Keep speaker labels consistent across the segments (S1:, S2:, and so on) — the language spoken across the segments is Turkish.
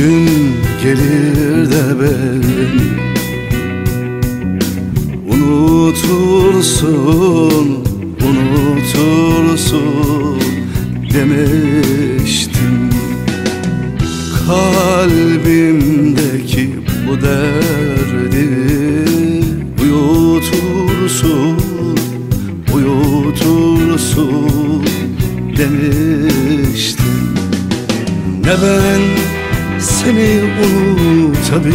S1: gün gelir de beni Unutursun, unutursun demiştim. Kalbimdeki bu derdi uyutursun, uyutursun demiştim. Ne ben seni unutabildim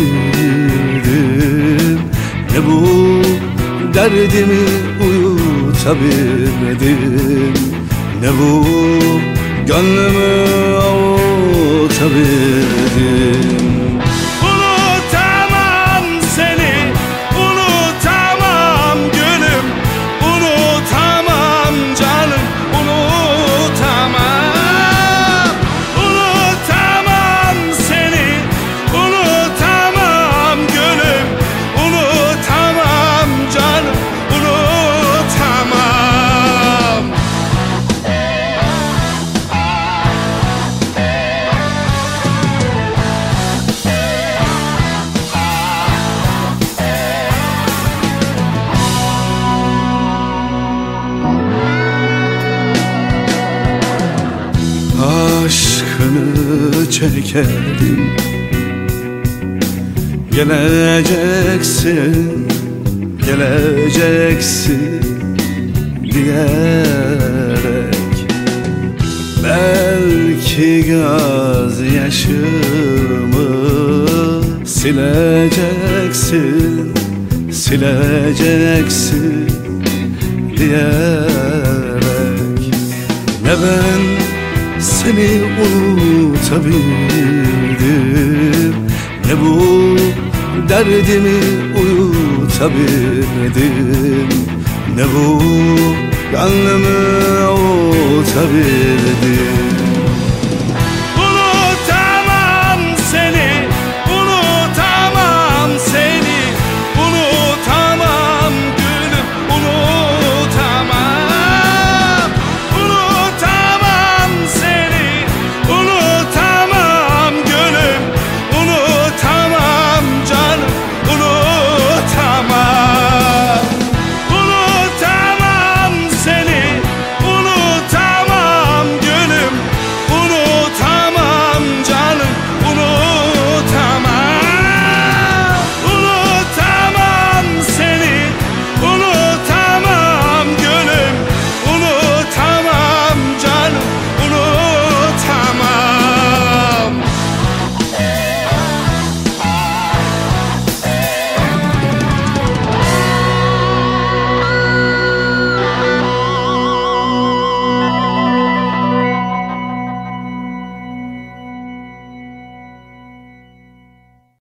S1: Ne bu derdimi uyutabildim Ne bu gönlümü avutabildim aşkını çekerim Geleceksin, geleceksin diyerek. Belki göz yaşımı sileceksin, sileceksin diyerek. Ne ben seni unutabildim Ne bu derdimi uyutabildim? Ne bu gönlümü avutabildim